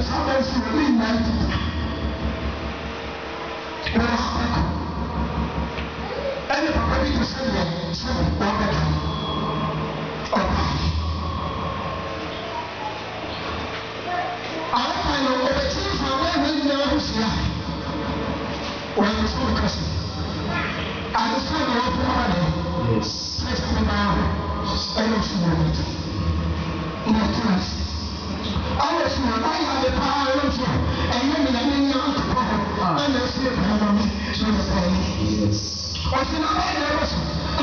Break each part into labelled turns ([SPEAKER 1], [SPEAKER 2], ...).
[SPEAKER 1] the students to remain minded. They are sick. Any to send me, send me.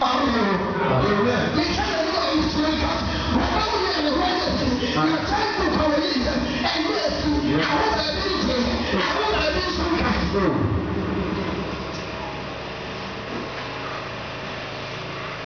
[SPEAKER 1] 当然。